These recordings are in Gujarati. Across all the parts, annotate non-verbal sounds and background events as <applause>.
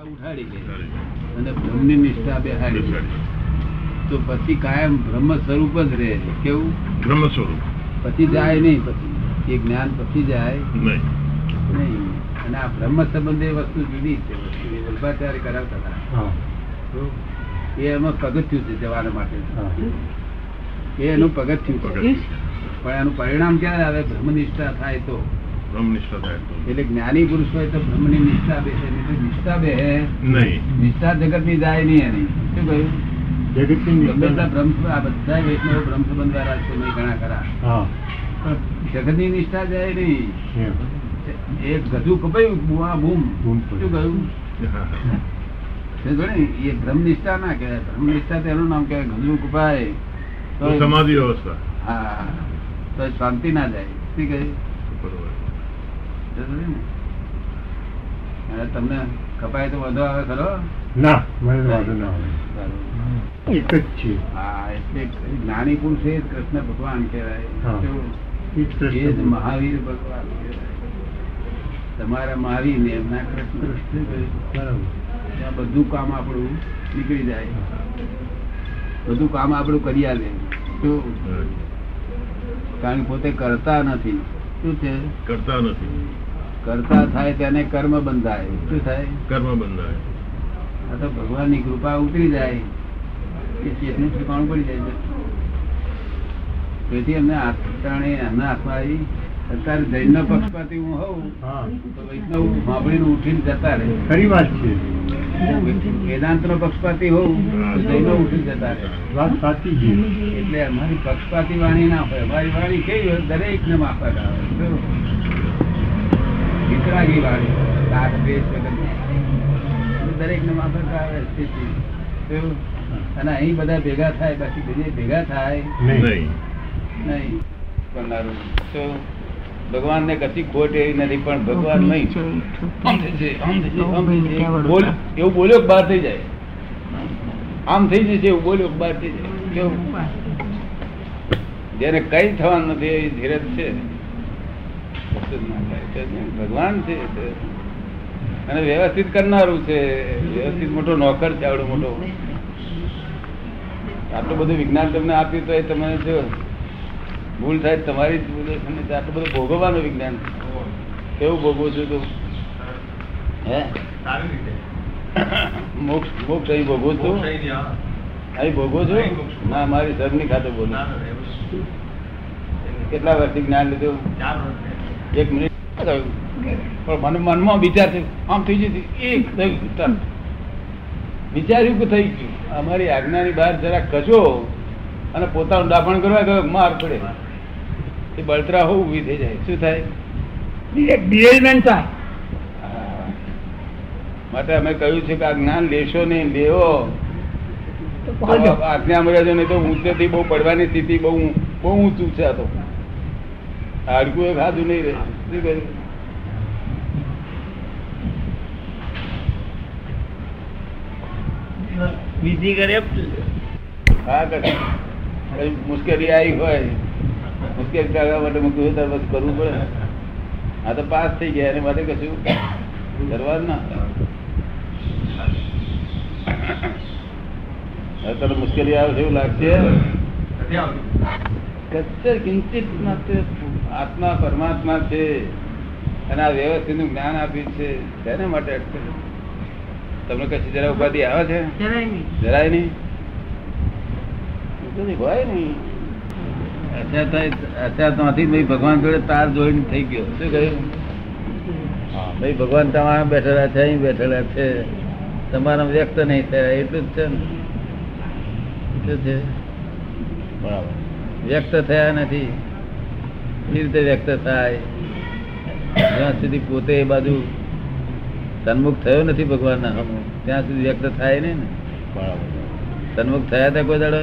નિષ્ઠા ઉઠાડી લે અને બ્રહ્મની નિષ્ઠા બેહાડી લે. તો પછી કાયમ બ્રહ્મ સ્વરૂપ જ રહે કેવું? બ્રહ્મ સ્વરૂપ. પછી જાય નહીં પછી. એ જ્ઞાન પછી જાય. નહીં. નહીં. અને આ બ્રહ્મ સંબંધે વસ્તુ જુદી છે. એ વલ્ભાચાર્ય કરાવતા હતા. એ એમાં પગથિયું છે જવાના માટે. એ એનું પગથિયું છે. પણ એનું પરિણામ ક્યારે આવે? બ્રહ્મનિષ્ઠા થાય તો. એટલે જ્ઞાની પુરુષ હોય તો બ્રહ્મની નિષ્ઠા બે નિષ્ઠા બેહે નહીં. નિષ્ઠા જગતની જાય નહીં એની. શું કહ્યું? જગતની નિષ્ઠા બ્રહ્મ આ બધા વૈષ્ણવ બ્રહ્મ સંબંધ વાળા છે નહીં ઘણા ખરા. જગતની નિષ્ઠા જાય નહીં. એ ગધું કપાયું બૂમ. બૂમ શું કહ્યું? ને, એ બ્રહ્મ નિષ્ઠા ના કહેવાય. બ્રહ્મ નિષ્ઠા તેનું નામ કહેવાય ગધું કપાય. તો સમાધિ અવસ્થા હા. તો શાંતિ ના જાય. શું કહ્યું? ને? અને તમને કપાય તો વધુ આવે ખરો? ના મને વાંધો ના આવે. એક જ છે. હા એટલે જ્ઞાની પુરુષ એ કૃષ્ણ ભગવાન કહેવાય. એ જ. મહાવીર ભગવાન તમારા મહાવીર ને એમના કૃષ્ણ બધું કામ આપણું નીકળી જાય. બધું કામ આપણું કરી આવે શું? કારણ કે પોતે કરતા નથી. શું છે? કરતા નથી. કરતા થાય તેને કર્મ બંધાય. શું થાય? કર્મ બંધાય. આ તો ભગવાનની કૃપા ઉતરી જાય. એ ચેતનું ઠેકાણું પડી જાય છે. તેથી અમને આત્માણે એમના હાથમાં આવી અત્યારે જૈનનો પક્ષપાતી હું હોઉં તો વૈષ્ણવ સાંભળીને ઉઠીને જતા રહે. ખરી વાત છે. વેદાંતનો પક્ષપાતી હોઉં જૈન જૈનો ઉઠીને જતા રહે. વાત સાચી છે. એટલે અમારી પક્ષપાતી વાણી ના હોય. અમારી વાણી કેવી હોય? દરેક ને માફક આવે? વિતરાગી વાળી રાગ દ્વેષ વગર. દરેક ને માફક આવે સ્થિતિ. અને અહીં બધા ભેગા થાય બાકી બીજે ભેગા થાય. નહીં. નહીં. કરનારું. ભગવાન ભગવાનને કશી ખોટ એવી નથી પણ ભગવાન નહીં. બોલ એવું બોલ્યો કે બહાર થઈ જાય? આમ થઈ જશે એવું બોલ્યો કે બહાર થઈ જાય? કેવું? જેને કઈ થવાનું નથી એ ધીરજ છે કશું જ ના થાય. છે જ ને. ભગવાન છે અને વ્યવસ્થિત કરનારું છે. વ્યવસ્થિત મોટો નોકર છે, આવડો મોટો. આટલું બધું વિજ્ઞાન તમને આપ્યું તો એ તમે જો ભૂલ થાય તમારી જ આટલું બધું ભોગવવાનું વિજ્ઞાન કેવું ભોગવું છું તું? હે? મોક્ષ મોક્ષ અહીં ભોગવું છું? અહીં ભોગવું છું? ના, મારી ધર્મની ખાતે બોલું. કેટલા વર્ષથી જ્ઞાન લીધું? એક મિનિટ. થયું. પણ મને મનમાં વિચાર થયો. આમ થઈ જતી એક થયું. વિચાર્યું કે થઈ ગયું? અમારી આજ્ઞાની બહાર જરા કચો અને પોતાનું દાફણ કરવા ગયો માર પડે. એ બળતરા હોવું ઊભી થઈ જાય. શું થાય? હા. માટે અમે કહ્યું છે કે આ જ્ઞાન લેશો નહીં લેવો. આજ્ઞા મળ્યા નહીં તો ઊંચેથી બહુ પડવાની સ્થિતિ બહુ બહુ ઊંચું છે આ તો. હાડકું ખાધું નહીં રહે શું કહ્યું વિધિ કરે હા કશું મુશ્કેલી આવી હોય. મુશ્કેલી માટે મૂકવું કરવું પડે. આ તો પાસ થઈ ગયા એને માટે કશું કરવાનું ના. તને મુશ્કેલી આવે છે એવું લાગશે. કચ્છર કિંચિત માત્ર આત્મા પરમાત્મા છે અને આ વ્યવસ્થિતનું જ્ઞાન આપ્યું છે તેને માટે અટકે તમને કશી જરા ઉપાધિ આવે છે? જરાય નહીં. હોય નહીં. ભગવાન જોડે તાર જોઈને થઈ ગયો. શું કહ્યું? હા ભાઈ ભગવાન તમારા બેઠેલા છે અહીં બેઠેલા છે. તમારા વ્યક્ત નહીં થયા એટલું જ છે ને? એટલું છે? બરાબર. વ્યક્ત થયા નથી. કેવી રીતે વ્યક્ત થાય? જ્યાં સુધી પોતે એ બાજુ સન્મુખ થયો નથી ભગવાનના હમુ ત્યાં સુધી વ્યક્ત થાય ને? સન્મુખ થયા હતા કોઈ દાડો?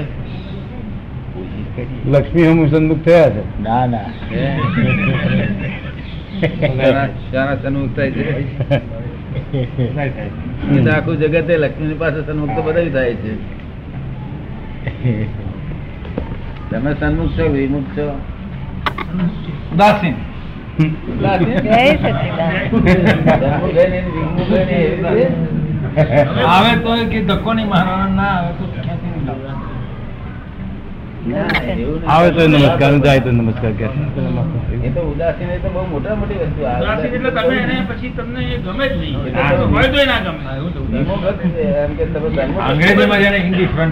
લક્ષ્મી હમ સન્મુખ થયા છે? ના ના. શાના- શાના સન્મુખ થાય છે? આખું જગતે લક્ષ્મી પાસે સન્મુખ તો બધા થાય છે. તમે સન્મુખ છો વિમુખ છો? ઉદાસીન. ઉદાસીન? આવે તો કે ધક્કો નહીં મારવાનો ના આવે તો. આવે તો નમસ્કાર જાય તો નમસ્કાર કે એ તો ઉદાસીન એ તો બહુ મોટા મોટી વસ્તુ આવે ઉદાસી એટલે તમે એને પછી તમને એ ગમે જ નહીં. હોય તોય ના ગમે. છે, એમ કે તમે ધર્મો ભક્ત અંગ્રેજીમાં જેને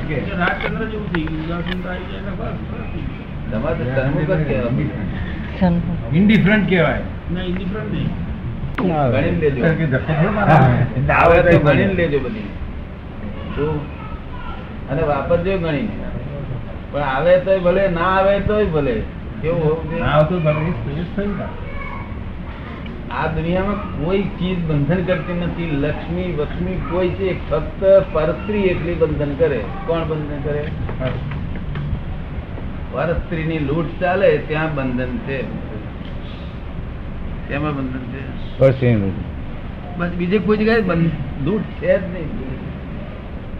કે. રાજચંદ્ર જેવું થઈ ગયું. ઉદાસીનતા આવી જાય ઇન્ડિફરન્ટ કહેવાય? અને વાપરજો પણ આવે તોય ભલે ના આવે તોય ભલે. કેવું. આ દુનિયામાં કોઈ ચીજ બંધન કરતી નથી. લક્ષ્મી વક્ષ્મી કોઈ છે ફક્ત પરસ્ત્રી એટલી બંધન કરે. કોણ બંધન કરે? પરસ્ત્રીની લૂંટ ચાલે ત્યાં બંધન છે. તેમાં બંધન છે? બસ બીજે કોઈ જગ્યાએ લૂંટ છે જ નહીં.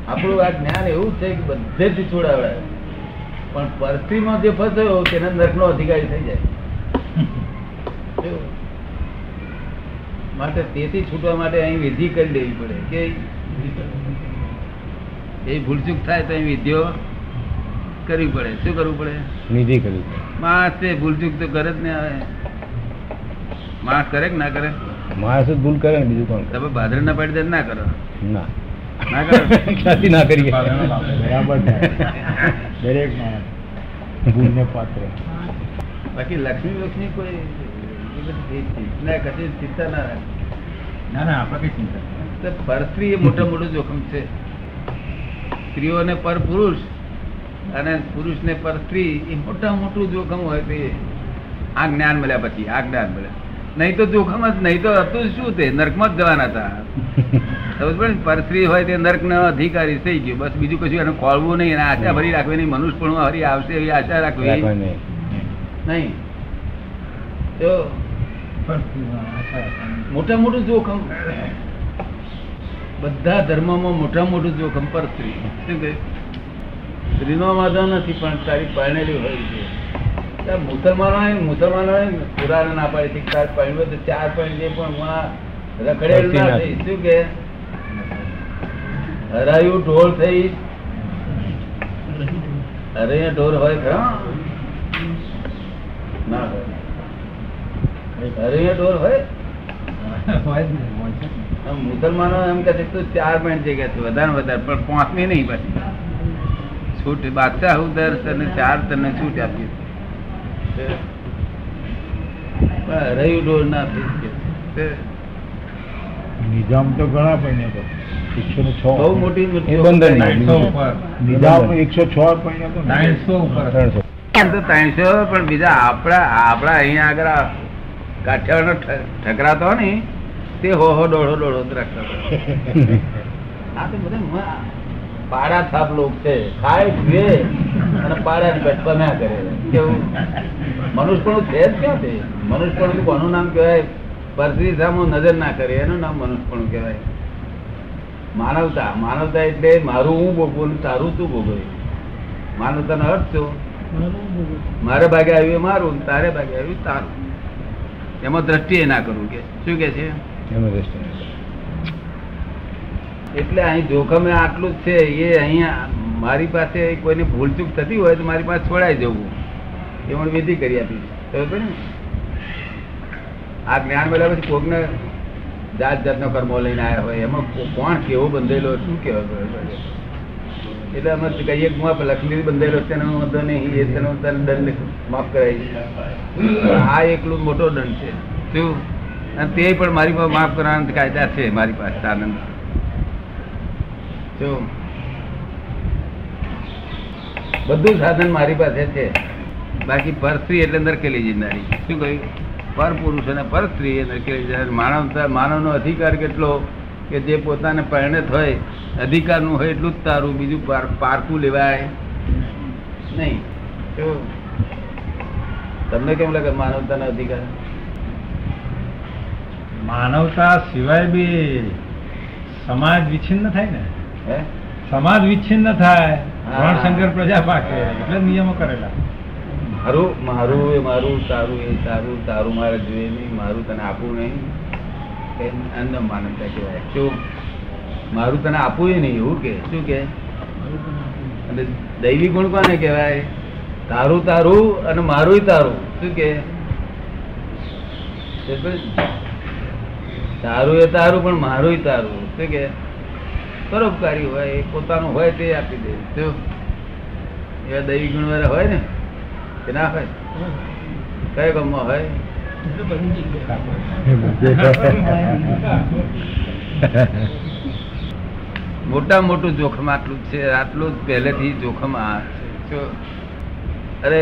આપણું આ જ્ઞાન એવું છે કે બધેથી છોડાવડાય પણ પરસ્ત્રીમાં જે ફસાયો તેને નરકનો અધિકારી થઈ જાય. માટે તેથી છૂટવા માટે અહીં વિધિ કરી દેવી પડે. કે એ ભૂલચૂક થાય તો અહીં વિધિઓ કરવી પડે? શું કરવું પડે? નિધિ કરી માણસ છે ભૂલચૂક તો કરે જ ને આવે માણસ કરે કે ના કરે? માણસ જ ભૂલ કરે ને બીજું કોણ તમે ભાદર ના પાડી દે ના કરો. ના. ના કરો? ક્યાંથી ના કરીએ? બરાબર. દરેક ભૂલને પાત્ર. બાકી લક્ષ્મી લક્ષ્મી કોઈ ના કદી ચિંતા ના રાખે. ના ના આપણે કઈ ચિંતા. પરસ્ત્રી એ મોટા મોટું જોખમ છે. સ્ત્રીઓને પર પુરુષ અને પુરુષને પર સ્ત્રી એ મોટા મોટું જોખમ હોય તે આ જ્ઞાન મળ્યા પછી આ જ્ઞાન મળ્યા. નહીં તો જોખમ જ નહીં તો હતું શું તે? નર્કમાં જ જવાના હતા. સમજ પડે ને? પરસ્ત્રી હોય તે નર્કનો અધિકારી થઈ ગયો. બસ બીજું કશું એને ખોળવું નહીં અને આશા ભરી રાખવી નહીં. મનુષ્ય પણ હરી આવશે એવી આશા રાખવી નહીં. તો મોટા મોટું જોખમ. બધા ધર્મમાં મોટા મોટું જોખમ પર સ્ત્રી. શું કહે? સ્ત્રીનો વાંધો નથી પણ તારી પરણેલી હોય છે. મુસલમાનો મુસલમાનો પુરાણ ના પાડે છે ચાર તારે તો ચાર પરણી જે પણ ના થઈ શું કે? હરાયું ઢોળ થઈ. અરે ઢોર હોય ખરા? ના હોય. અરે ઢોર હોય? મુસલમાનો એમ કે તું ચાર પોઈન્ટ જગ્યા વધારે વધારે પણ પાંચમી નહીં પછી. છૂટ બાદશાહ ઉદર તને ચાર તને છૂટ આપી રહ્યું ડોર ના થઈ શકે તો ઘણા પૈણે તો. એકસો ને છ. બહુ મોટી એ બંધન ના, ત્રણસો બીજું. ઉપર. નિજામ એકસો છ પૈણે તો. ત્રણસો ત્રણસો. ત્રણસો પણ બીજા આપણા આપણા અહીંયા આગળ કાઠિયાવાડનો ઠકરાતો ને તે હો હો દોઢો દોઢો રાખતા <laughs> આ તો બધા મ- પાડા છાપ લોક છે. ખાય પીએ અને પાડા ને ના કરે. કેવું? મનુષ્યપણું છે જ ક્યાં છે મનુષ્યપણું કોનું નામ કહેવાય? પરથી સામો નજર ના કરે એનું નામ મનુષ્યપણું કહેવાય. માનવતા. માનવતા એટલે મારું હું ભોગવું તારું તું ભોગવે. માનવતાનો અર્થ શું? મારે ભાગે આવ્યું મારું તારે ભાગે આવ્યું તારું. એમાં દ્રષ્ટિએ ના કરવું કે. શું કે છે? એમાં નહીં. એટલે અહીં જોખમે આટલું જ છે, એ અહીંયા મારી પાસે કોઈને ભૂલચૂક થતી હોય તો મારી પાસે છોડાઈ જવું એ મને વિધિ કરી આપી. ખબર ને? આ જ્ઞાન મળ્યા પછી કોકને જાત જાતનો કર્મો લઈને આવ્યા હોય, એમાં કોણ કેવો બંધેલો, શું કહેવાય એટલે અમે કહીએ હું આ લક્ષ્મી બંધેલો છે એનો વાંધો નહીં, એ તેનો દંડ માફ કરાય આ એકલું મોટો દંડ છે. શું? અને તે પણ મારી પાસે માફ કરવાના કાયદા છે, મારી પાસે આનંદ. બધું સાધન મારી પાસે છે. બાકી પર સ્ત્રી એટલે નરકેલી જીનારી શું કહ્યું? પર પુરુષ અને પર સ્ત્રી એ નરકેલી જીનારી માનવતા, માનવનો અધિકાર કેટલો કે જે પોતાને પરિણત હોય, અધિકારનું હોય એટલું જ તારું, બીજું પાર- પારકું લેવાય. નહીં? તમને કેમ લાગે માનવતાનો અધિકાર? માનવતા સિવાય બી સમાજ વિચ્છિન્ન થાય ને? સમાજ વિચ્છિન્ન થાય. હા. શંકર પ્રજા પાકે. એટલે નિયમો કરેલા. મારું મારું એ મારું તારું એ તારું તારું મારે જોઈએ નહીં મારું તને આપવું નહીં. એ અન્ન માનવતા કહેવાય. શું? મારું તને આપવું નહીં એવું કે? શું કે? અને દૈવી ગુણ કોને કહેવાય? તારું તારું અને મારું તારું. શું કે? તારું એ તારું પણ મારું તારું. શું કે? પરોપકારી હોય એ પોતાનું હોય તે આપી દે. એવા દૈવી ગુણ વાળા હોય ને કે ના હોય? કયો ગામમાં હોય? મોટા મોટું જોખમ આટલું જ છે આટલું જ પહેલેથી જોખમ આ છે. અરે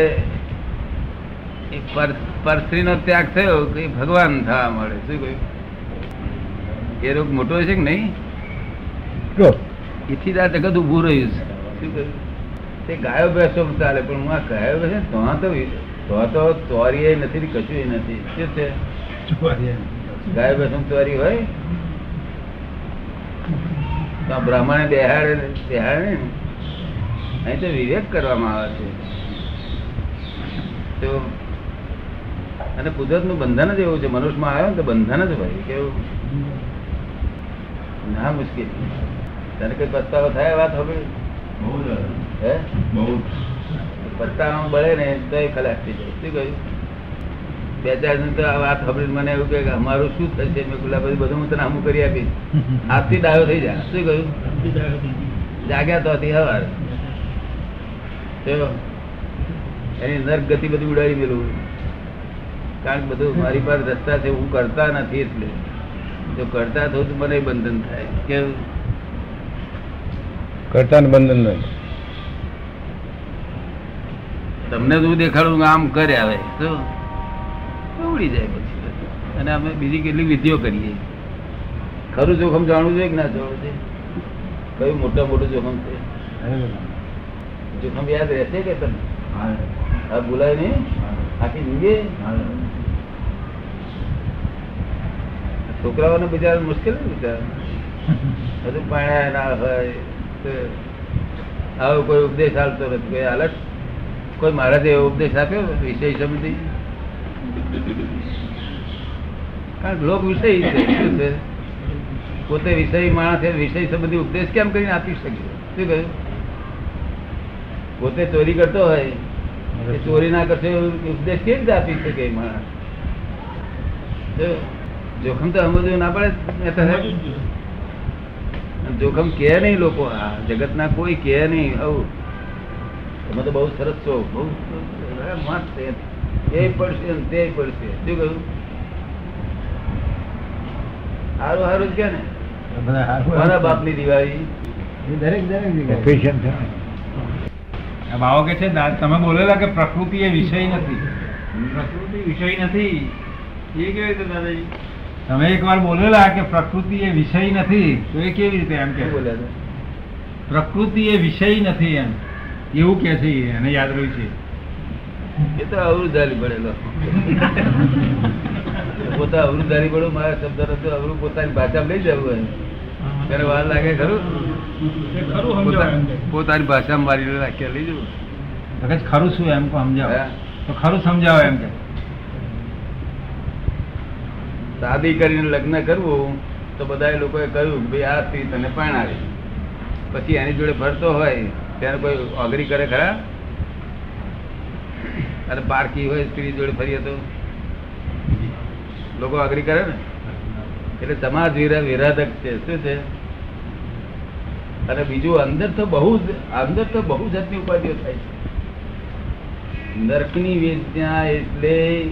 પરસ્ત્રીનો ત્યાગ થયો કે ભગવાન થવા મળે. શું કહ્યું? એ રોગ મોટો છે કે નહીં? જ. આ જગત ઉભું રહ્યું છે. તે ગાયો ભેંસો ચાલે પણ હું આ ગાયો ભેંસો ને તો તો તો તો ચોરી નથી ને કશું નથી. શું છે? ગાયો ભેંસો ચોરી હોય? તો આ બ્રાહ્મણે બેહાડે બેહાડે ને? અહીં તો વિવેક કરવામાં આવે છે. તો અને કુદરતનું બંધન જ એવું છે. મનુષ્યમાં આવ્યો ને તો બંધન જ હોય. કેવું? ના મુશ્કેલ. તને કઈ પસ્તાવો થાય વાત હવે હે? બળે ને તો એ ખલાસ થઈ જાય. શું કહ્યું? બે ચાર જણ તો આ વાત ખબર મને એવું કે અમારું શું થશે? મેં કુલા બધું બધું હું તને હમું કરી આપીશ. આજથી ડાયો થઈ જાય. શું કહ્યું? જાગ્યા તો હતી હવાર. એની નર્ક ગતિ બધી ઉડાડી મેલું. કારણ કે બધું મારી પાસે રસ્તા છે હું કરતા નથી એટલે. જો કરતા થયું તો મને બંધન થાય. કેવું કરતાને બંધન નથી તમને શું દેખાડું આમ કરે આવે તો ઉડી જાય પછી. અને અમે બીજી કેટલી વિધિઓ કરીએ. ખરું જોખમ જાણવું જોઈએ કે ના જાણવું છે કયું મોટા મોટું જોખમ છે? જોખમ યાદ રહેશે કે તમને? આ બોલાય નહીં? આખી જિંદગી? છોકરાઓને બિચારા મુશ્કેલ બિચારા હજુ પાણી ના હોય આવો કોઈ ઉપદેશ આપતો નથી. કોઈ હાલત કોઈ મહારાજે એવો ઉપદેશ આપ્યો? વિષય સંબંધી? કારણ કે લોક વિષય છે શું છે? પોતે વિષય માણસ વિષય સંબંધી ઉપદેશ કેમ કરીને આપી શકે? શું કહ્યું? પોતે ચોરી કરતો હોય એ ચોરી ના કરશે ઉપદેશ કેવી રીતે આપી શકે માણસ? જોખમ તો સમજવું ના પડે. જોખમ કે નહીં લોકો. આ જગતના કોઈ કે નહીં. આવું. તમે તો બહુ સરસ છો. બહુ મસ્ત એ પડશે તે પડશે. શું કહ્યું? સારું સારું છે ને. મારા બાપની દિવાળી. દરેક દરેક છે. કે છે તમે બોલેલા કે પ્રકૃતિ એ વિષય નથી. પ્રકૃતિ વિષય નથી. એ કેવી રીતે દાદાજી? તમે એકવાર બોલેલા કે પ્રકૃતિ એ વિષય નથી તો એ કેવી રીતે એમ કે? પ્રકૃતિ એ વિષય નથી એમ. એવું કે છે એને યાદ રહ્યું છે. એ તો અવરુદ્ધારી ભણેલો. પોતા અવૃદ્ધારી ભણો મારા શબ્દ નથી અવરું પોતાની ભાષા લઈ જવું એમ ત્યારે વાર લાગે ખરું. પોતાની ભાષામાં મારી રાખ્યા લઈ જવું. ખરું શું એમ કો સમજાવો. તો ખરું સમજાવો એમ કે. શાદી કરીને લગ્ન કરવું, તો બધા લોકોએ કહ્યું, ભાઈ, આ સ્ત્રી તને પરણાવી. પછી એની જોડે ફરતો હોય, ત્યારે કોઈ અઘરી કરે ખરા? અરે પારકી હોય, સ્ત્રી જોડે ફરીએ તો? લોકો અઘરી કરે ને? એટલે સમાજ વિરા- વિરાધક છે. શું છે? અને બીજું અંદર તો બહુ જ, અંદર તો બહુ જાતની ઉપાધિઓ થાય છે. નરકની વેદના એટલે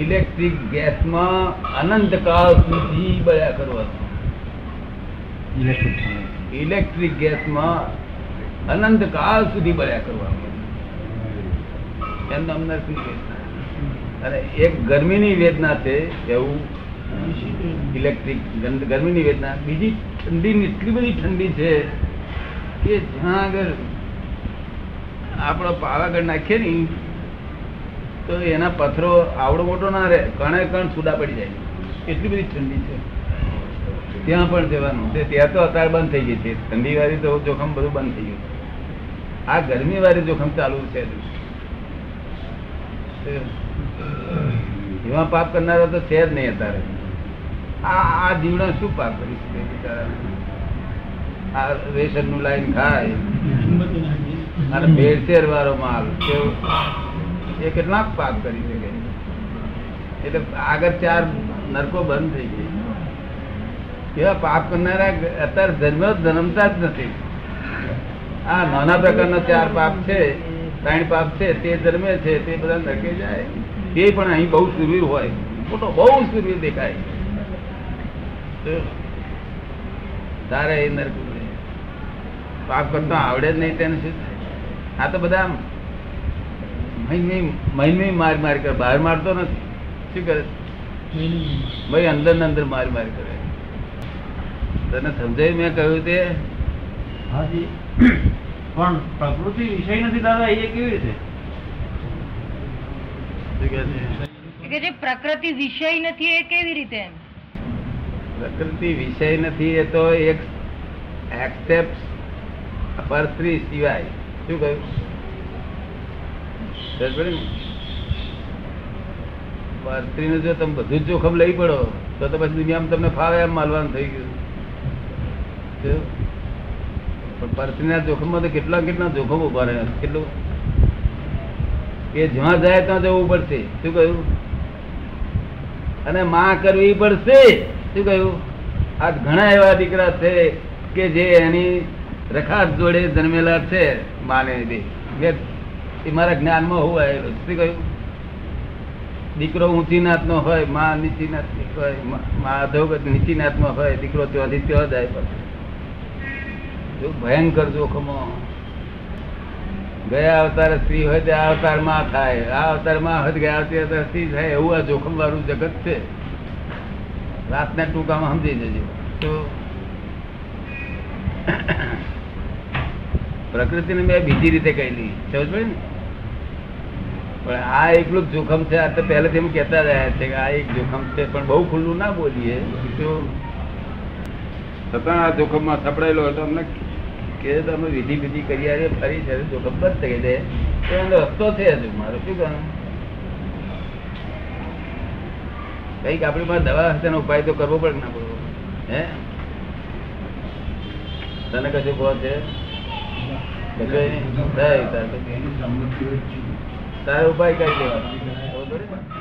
ઇલેક્ટ્રિક ગેસમાં અનંત કાળ સુધી બળ્યા કરવાનું ઇલેક્ટ્રિક ગેસમાં અનંત કાળ સુધી બળ્યા કરવાનું એમ અમને શું અને એક ગરમીની વેદના છે એવું. ઇલેક્ટ્રિક ગરમીની વેદના. બીજી ઠંડી એટલી બધી ઠંડી છે કે જ્યાં આગળ આપણો પાવાગઢ નાખીએ ને તો એના પથરો આવડો મોટો ના રહે કણે કણ છૂટા પડી જાય. એટલી બધી ઠંડી છે. ત્યાં પણ જવાનું. ત્યાં તો અત્યારે બંધ થઈ ગઈ છે. ઠંડી વાળી તો જોખમ બધું બંધ થઈ ગયું આ ગરમી વાળી જોખમ ચાલુ છે. એમાં પાપ કરનારા તો છે જ નહીં અત્યારે. આ આ જીવડા શું પાપ કરી શકે આ રેશનનું લાઈન ખાય. અને ભેળસેળ વાળો માલ. કેવો? એ કેટલાક પાપ કરી શકે. એટલે આગળ ચાર નરકો બંધ થઈ ગઈ એવા પાપ કરનારા અત્યારે જન્મ જન્મતા જ નથી. આ નાના પ્રકારના ચાર પાપ છે, ત્રણ પાપ છે, તે જન્મે છે, તે બધા નરકે જાય. તે પણ અહીં બહુ સુરવીર હોય. મોટો બહુ સુરવીર દેખાય. તારે એ નરક પાપ કરતો આવડે જ નહીં તેને શું આ તો બધા મહિનમી માર માર કરે. બહાર મારતો નથી. શું કરે? ભાઈ અંદર ને અંદર માર માર કરે. તને સમજાય મેં કહ્યું તે? હાજી. પણ પ્રકૃતિ વિષય નથી દાદા એ કેવી રીતે? શું કહે છે? જે પ્રકૃતિ વિષય નથી એ કેવી રીતે પ્રકૃતિ વિષય નથી એ તો એક એક્સેપ્ટ પરસ્ત્રી સિવાય. શું કહ્યું? સમજ પડી ને? પરસ્ત્રીનું જો તમે બધું જોખમ લઈ પડો. તો તો પછી દુનિયામાં તમને ફાવે એમ માલવાનું થઈ ગયું. પણ પરસ્ત્રીના જોખમમાં તો કેટલા કેટલા જોખમ ઊભા રહે કેટલું? એ જ્યાં જાય ત્યાં જવું પડશે. શું કહ્યું? અને માં કરવી પડશે. શું કહ્યું? આ ઘણા એવા દીકરા છે કે જે એની રખાત જોડે જન્મેલા છે, માને બે એ મારા જ્ઞાનમાં હું આવેલો શું કહ્યું? દીકરો ઊંચી નાતનો હોય, માં નીચી નાતની હોય, માં અધોગત નીચી નાતમાં હોય, દીકરો ત્યાંથી ત્યાં જાય પછી ભયંકર જોખમો. ગયા અવતારે સ્ત્રી હોય તે આ અવતારમાં થાય, આ અવતારમાં હોય તો ગયા અવતાર સ્ત્રી થાય, એવું આ જોખમ વાળું જગત છે. રાતના ટૂંકામાં સમજી જજો. તો પ્રકૃતિને મેં બીજી રીતે કહેલી. સમજ પણ આ એકલું જોખમ છે. આ તો પહેલેથી એમ કહેતા રહ્યા છે કે આ એક જોખમ છે, પણ બહુ ખુલ્લું ના બોલીએ. છતાં આ જોખમમાં સપડાયેલો હતો. અમને કે તમે વિધિ વિધિ કરી આવી ફરી છે. જોખમ બંધ થઈ જાય તો એનો રસ્તો છે હજુ. મારો શું કહું કંઈક આપણી પાસે દવા હશે ઉપાય તો કરવો પડે ના પડવો હે? તને કશું કહો છે? તારે. ઉપાય કરી લેવાનો ખબર પડી ને?